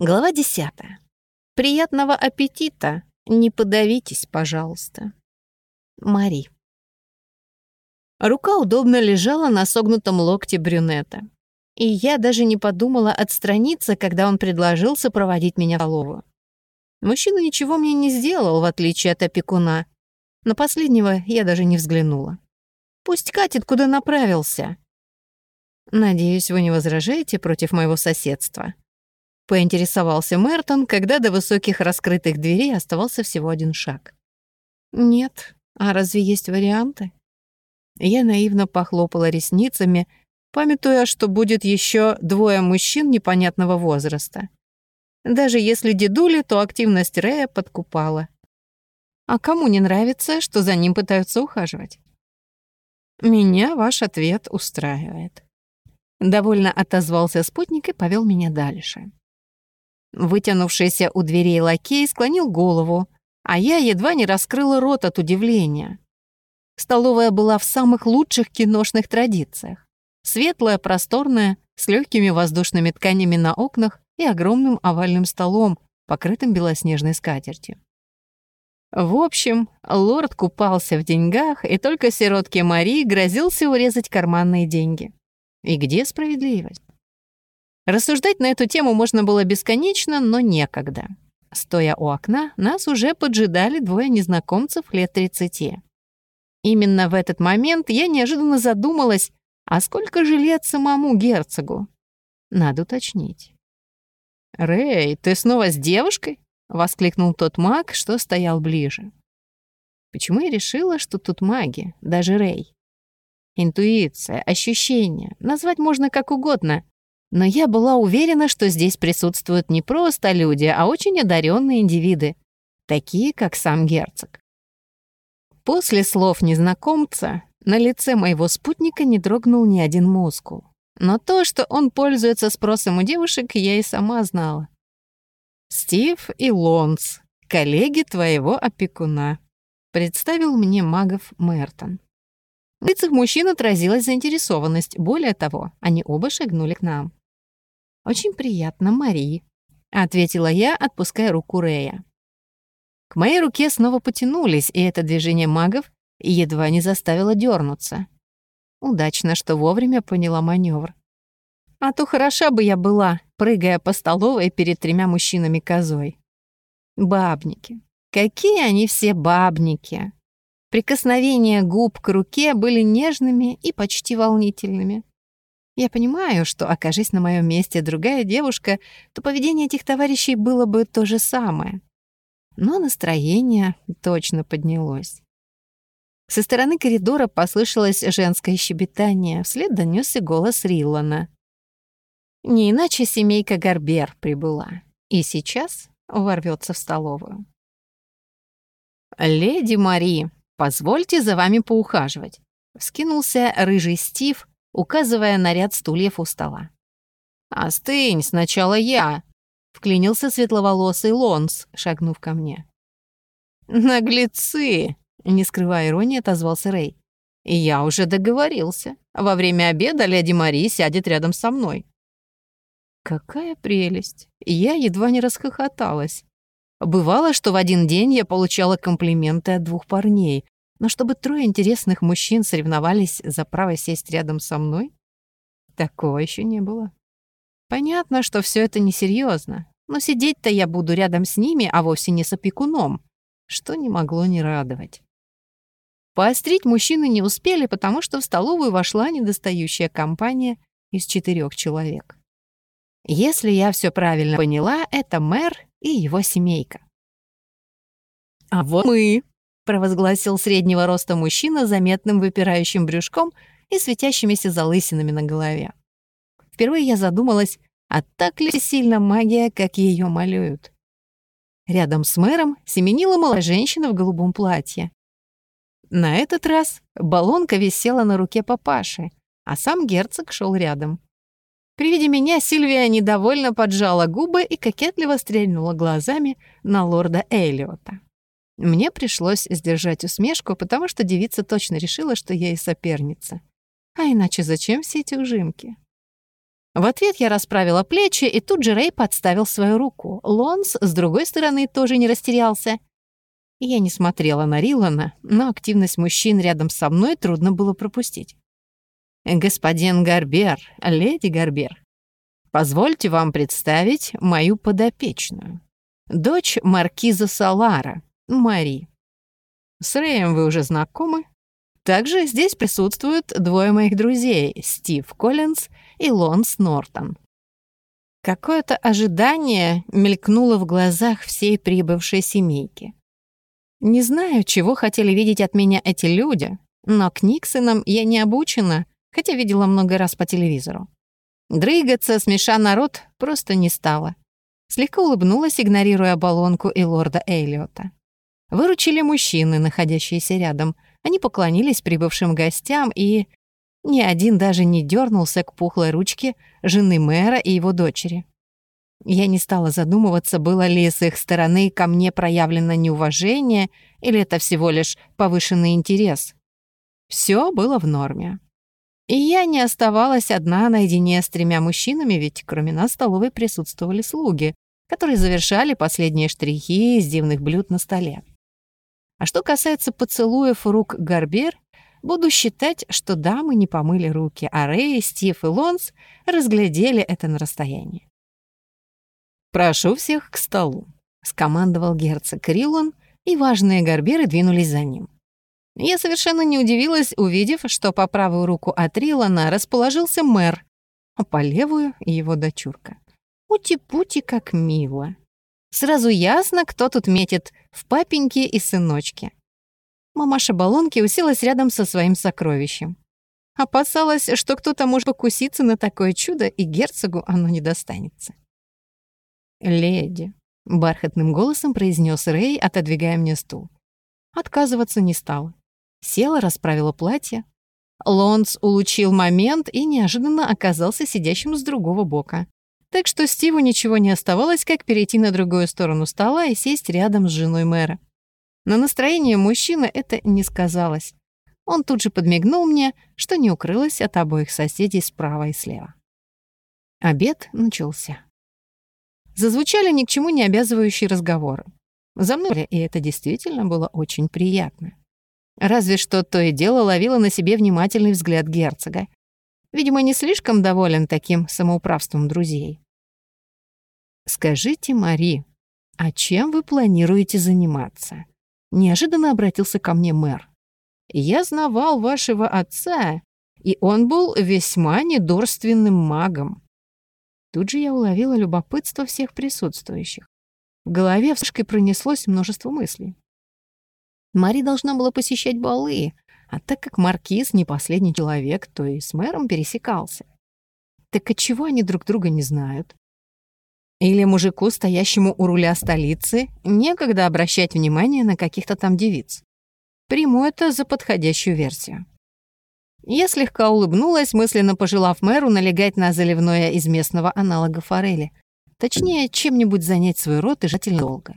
Глава десятая. Приятного аппетита. Не подавитесь, пожалуйста. Мари. Рука удобно лежала на согнутом локте брюнета. И я даже не подумала отстраниться, когда он предложил сопроводить меня в столовую. Мужчина ничего мне не сделал, в отличие от опекуна. На последнего я даже не взглянула. Пусть катит, куда направился. Надеюсь, вы не возражаете против моего соседства. Поинтересовался Мертон, когда до высоких раскрытых дверей оставался всего один шаг. «Нет. А разве есть варианты?» Я наивно похлопала ресницами, памятуя, что будет еще двое мужчин непонятного возраста. Даже если дедули, то активность Рэя подкупала. А кому не нравится, что за ним пытаются ухаживать? Меня ваш ответ устраивает. Довольно отозвался спутник и повел меня дальше. Вытянувшийся у дверей лакей склонил голову, а я едва не раскрыла рот от удивления. Столовая была в самых лучших киношных традициях. Светлая, просторная, с легкими воздушными тканями на окнах и огромным овальным столом, покрытым белоснежной скатертью. В общем, лорд купался в деньгах, и только сиротке Марии грозился урезать карманные деньги. И где справедливость? Рассуждать на эту тему можно было бесконечно, но некогда. Стоя у окна, нас уже поджидали двое незнакомцев лет 30. Именно в этот момент я неожиданно задумалась, а сколько же лет самому герцогу? Надо уточнить. «Рэй, ты снова с девушкой?» — воскликнул тот маг, что стоял ближе. Почему я решила, что тут маги, даже Рэй? Интуиция, ощущение, назвать можно как угодно, но я была уверена, что здесь присутствуют не просто люди, а очень одаренные индивиды, такие, как сам герцог. После слов незнакомца на лице моего спутника не дрогнул ни один мускул. Но то, что он пользуется спросом у девушек, я и сама знала. «Стив и Лонс, коллеги твоего опекуна», — представил мне магов Мертон. В лицах мужчин отразилась заинтересованность. Более того, они оба шагнули к нам. «Очень приятно, Мари», — ответила я, отпуская руку Рея. К моей руке снова потянулись, и это движение магов едва не заставило дернуться. Удачно, что вовремя поняла маневр. А то хороша бы я была, прыгая по столовой перед тремя мужчинами козой. Бабники. Какие они все бабники. Прикосновения губ к руке были нежными и почти волнительными. Я понимаю, что, окажись на моем месте другая девушка, то поведение этих товарищей было бы то же самое. Но настроение точно поднялось. Со стороны коридора послышалось женское щебетание, вслед донёсся голос Риллана. Не иначе семейка Гарбер прибыла, и сейчас ворвётся в столовую. «Леди Мари, позвольте за вами поухаживать», — вскинулся рыжий Стив, указывая на ряд стульев у стола. «Остынь, сначала я!» — вклинился светловолосый Лонс, шагнув ко мне. «Наглецы!» — не скрывая иронии, отозвался Рэй. «Я уже договорился. Во время обеда леди Мари сядет рядом со мной». Какая прелесть! Я едва не расхохоталась. Бывало, что в один день я получала комплименты от двух парней, но чтобы трое интересных мужчин соревновались за право сесть рядом со мной? Такого еще не было. Понятно, что все это несерьезно, но сидеть-то я буду рядом с ними, а вовсе не с опекуном, что не могло не радовать. Поострить мужчины не успели, потому что в столовую вошла недостающая компания из четырех человек. Если я все правильно поняла, это мэр и его семейка. «А вот мы», провозгласил среднего роста мужчина с заметным выпирающим брюшком и светящимися залысинами на голове. Впервые я задумалась, а так ли сильно магия, как ее малюют. Рядом с мэром семенила молодая женщина в голубом платье. На этот раз баллонка висела на руке папаши, а сам герцог шел рядом. При виде меня Сильвия недовольно поджала губы и кокетливо стрельнула глазами на лорда Эллиота. Мне пришлось сдержать усмешку, потому что девица точно решила, что я и соперница. А иначе зачем все эти ужимки? В ответ я расправила плечи, и тут же Рэй подставил свою руку. Лонс, с другой стороны, тоже не растерялся. Я не смотрела на Рилана, но активность мужчин рядом со мной трудно было пропустить. «Господин Гарбер, леди Гарбер, позвольте вам представить мою подопечную. Дочь маркиза Салара, Мари. С Рэем вы уже знакомы. Также здесь присутствуют двое моих друзей, Стив Коллинз и Лонс Нортон. Какое-то ожидание мелькнуло в глазах всей прибывшей семейки. Не знаю, чего хотели видеть от меня эти люди, но к Никсонам я не обучена, хотя видела много раз по телевизору. Дрыгаться, смеша народ, просто не стала. Слегка улыбнулась, игнорируя баллонку и лорда Эйлиота. Выручили мужчины, находящиеся рядом. Они поклонились прибывшим гостям, и ни один даже не дернулся к пухлой ручке жены мэра и его дочери. Я не стала задумываться, было ли с их стороны ко мне проявлено неуважение или это всего лишь повышенный интерес. Все было в норме. И я не оставалась одна наедине с тремя мужчинами, ведь кроме нас в столовой присутствовали слуги, которые завершали последние штрихи из дивных блюд на столе. А что касается поцелуев рук Гарбер, буду считать, что дамы не помыли руки, а Рэй, Стив и Лонс разглядели это на расстоянии. «Прошу всех к столу», — скомандовал герцог Рилон, и важные Гарберы двинулись за ним. Я совершенно не удивилась, увидев, что по правую руку от Рилана расположился мэр, а по левую — его дочурка. Ути-пути, как мило. Сразу ясно, кто тут метит в папеньке и сыночке. Мамаша Балонки уселась рядом со своим сокровищем. Опасалась, что кто-то может покуситься на такое чудо, и герцогу оно не достанется. «Леди», — бархатным голосом произнес Рэй, отодвигая мне стул. Отказываться не стала. Села, расправила платье. Лонс улучил момент и неожиданно оказался сидящим с другого бока. Так что Стиву ничего не оставалось, как перейти на другую сторону стола и сесть рядом с женой мэра. На настроение мужчины это не сказалось. Он тут же подмигнул мне, что не укрылось от обоих соседей справа и слева. Обед начался. Зазвучали ни к чему не обязывающие разговоры. За мной, и это действительно было очень приятно. Разве что то и дело ловило на себе внимательный взгляд герцога. Видимо, не слишком доволен таким самоуправством друзей. «Скажите, Мари, а чем вы планируете заниматься?» Неожиданно обратился ко мне мэр. «Я знавал вашего отца, и он был весьма недорственным магом». Тут же я уловила любопытство всех присутствующих. В голове вспышкой пронеслось множество мыслей. Мари должна была посещать балы, а так как Маркиз не последний человек, то и с мэром пересекался. Так отчего они друг друга не знают? Или мужику, стоящему у руля столицы, некогда обращать внимание на каких-то там девиц? Приму это за подходящую версию. Я слегка улыбнулась, мысленно пожелав мэру налегать на заливное из местного аналога форели. Точнее, чем-нибудь занять свой рот и желательно долго.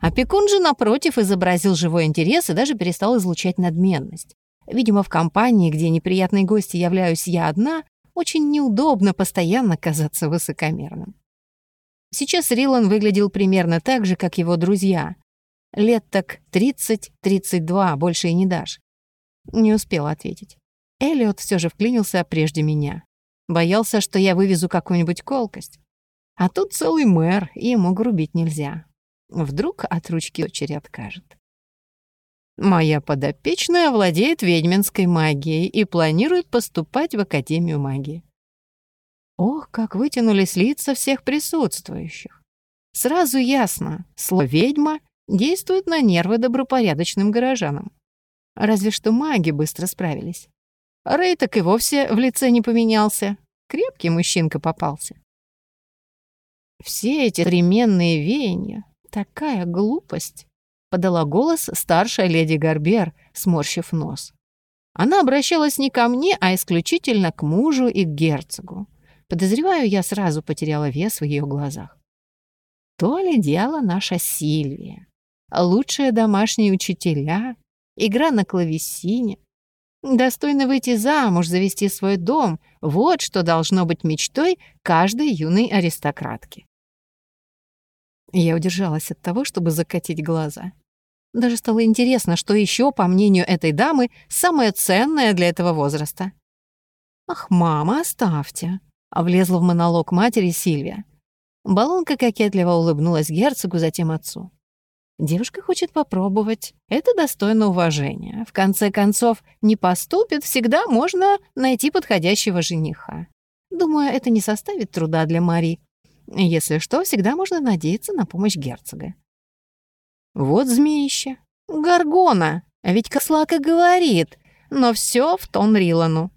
Опекун же, напротив, изобразил живой интерес и даже перестал излучать надменность. Видимо, в компании, где неприятной гости являюсь я одна, очень неудобно постоянно казаться высокомерным. Сейчас Рилан выглядел примерно так же, как его друзья. Лет так 30-32, больше и не дашь. Не успел ответить. Эллиот все же вклинился прежде меня. Боялся, что я вывезу какую-нибудь колкость. А тут целый мэр, и ему грубить нельзя. Вдруг от ручки дочери откажет. Моя подопечная владеет ведьминской магией и планирует поступать в Академию магии. Ох, как вытянулись лица всех присутствующих. Сразу ясно, слово «ведьма» действует на нервы добропорядочным горожанам. Разве что маги быстро справились. Рэй так и вовсе в лице не поменялся. Крепкий мужчинка попался. Все эти современные веяния «Такая глупость!» — подала голос старшая леди Гарбер, сморщив нос. Она обращалась не ко мне, а исключительно к мужу и к герцогу. Подозреваю, я сразу потеряла вес в ее глазах. То ли дело наша Сильвия. Лучшие домашние учителя, игра на клавесине. Достойно выйти замуж, завести свой дом — вот что должно быть мечтой каждой юной аристократки. Я удержалась от того, чтобы закатить глаза. Даже стало интересно, что еще, по мнению этой дамы, самое ценное для этого возраста. «Ах, мама, оставьте!» — влезла в монолог матери Сильвия. Балонка кокетливо улыбнулась герцогу, затем отцу. Девушка хочет попробовать. Это достойно уважения. В конце концов, не поступит, всегда можно найти подходящего жениха. Думаю, это не составит труда для Мари. Если что, всегда можно надеяться на помощь герцога. Вот змеище. Гаргона. Ведь Кослака говорит. Но все в тон Рилану.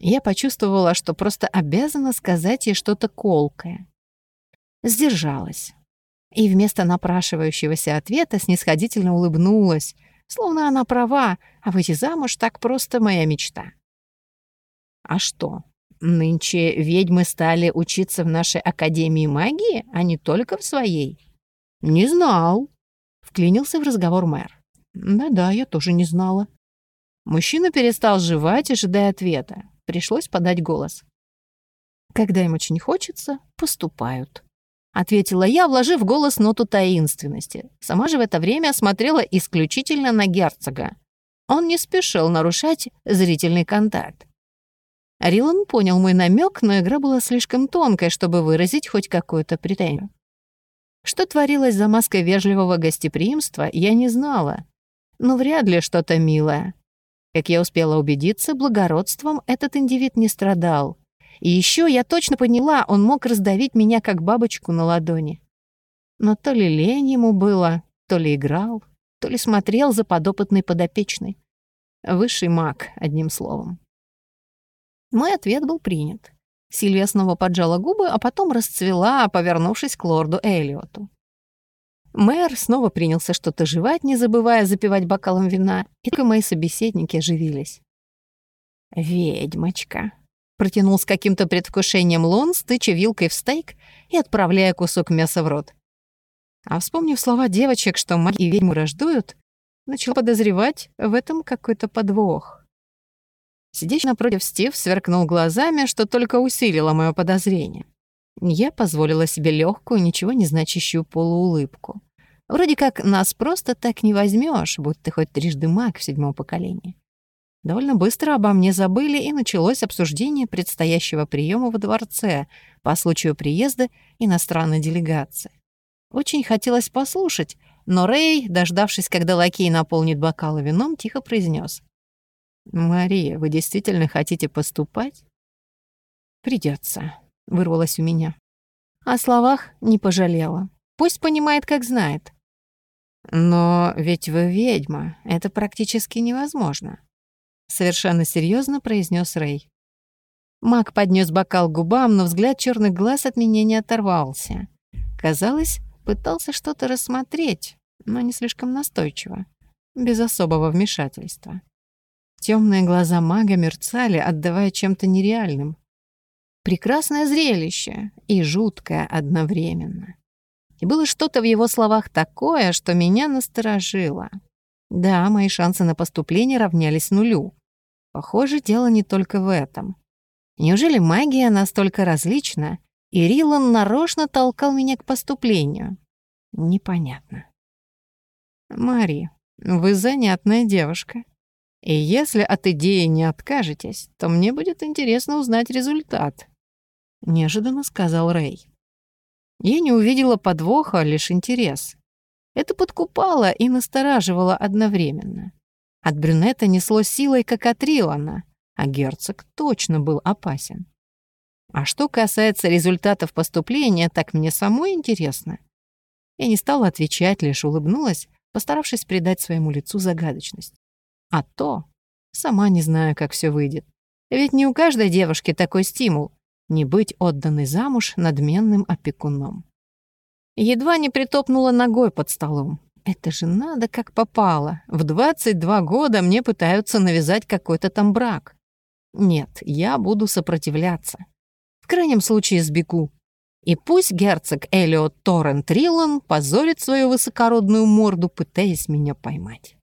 Я почувствовала, что просто обязана сказать ей что-то колкое. Сдержалась и вместо напрашивающегося ответа снисходительно улыбнулась, словно она права, а выйти замуж так просто моя мечта. А что, нынче ведьмы стали учиться в нашей Академии магии, а не только в своей? Не знал, вклинился в разговор мэр. Да-да, я тоже не знала. Мужчина перестал жевать, ожидая ответа. Пришлось подать голос. Когда им очень хочется, поступают ответила я, вложив в голос ноту таинственности. Сама же в это время смотрела исключительно на герцога. Он не спешил нарушать зрительный контакт. Рилан понял мой намек, но игра была слишком тонкой, чтобы выразить хоть какую-то претензию. Что творилось за маской вежливого гостеприимства, я не знала. Но вряд ли что-то милое. Как я успела убедиться, благородством этот индивид не страдал. И еще я точно поняла, он мог раздавить меня, как бабочку на ладони. Но то ли лень ему было, то ли играл, то ли смотрел за подопытной подопечной. Высший маг, одним словом. Мой ответ был принят. Сильвия снова поджала губы, а потом расцвела, повернувшись к лорду Эллиоту. Мэр снова принялся что-то жевать, не забывая запивать бокалом вина, и только мои собеседники оживились. «Ведьмочка», Протянул с каким-то предвкушением Лон, стыча вилкой в стейк и отправляя кусок мяса в рот. А вспомнив слова девочек, что маги и ведьмы рождают, начал подозревать в этом какой-то подвох. Сидящий напротив Стив сверкнул глазами, что только усилило мое подозрение. Я позволила себе легкую, ничего не значащую полуулыбку. Вроде как нас просто так не возьмешь, будь ты хоть трижды маг в седьмом поколении. Довольно быстро обо мне забыли, и началось обсуждение предстоящего приема во дворце по случаю приезда иностранной делегации. Очень хотелось послушать, но Рэй, дождавшись, когда лакей наполнит бокалы вином, тихо произнес: «Мария, вы действительно хотите поступать?» Придется, вырвалось у меня. О словах не пожалела. Пусть понимает, как знает. «Но ведь вы ведьма, это практически невозможно совершенно серьезно произнес Рэй. Мак поднес бокал к губам, но взгляд черных глаз от меня не оторвался. Казалось, пытался что-то рассмотреть, но не слишком настойчиво, без особого вмешательства. Темные глаза мага мерцали, отдавая чем-то нереальным. Прекрасное зрелище и жуткое одновременно. И было что-то в его словах такое, что меня насторожило. Да, мои шансы на поступление равнялись нулю. Похоже, дело не только в этом. Неужели магия настолько различна, и Рилан нарочно толкал меня к поступлению? Непонятно. Мари, вы занятная девушка. И если от идеи не откажетесь, то мне будет интересно узнать результат. Неожиданно сказал Рэй. Я не увидела подвоха, лишь интерес. Это подкупало и настораживало одновременно. От брюнета несло силой, как от Рилана, а герцог точно был опасен. А что касается результатов поступления, так мне самой интересно. Я не стала отвечать, лишь улыбнулась, постаравшись придать своему лицу загадочность. А то сама не знаю, как все выйдет. Ведь не у каждой девушки такой стимул — не быть отданной замуж надменным опекуном. Едва не притопнула ногой под столом. Это же надо как попало. В 22 года мне пытаются навязать какой-то там брак. Нет, я буду сопротивляться. В крайнем случае сбегу. И пусть герцог Элиот Торрент Риллан позорит свою высокородную морду, пытаясь меня поймать.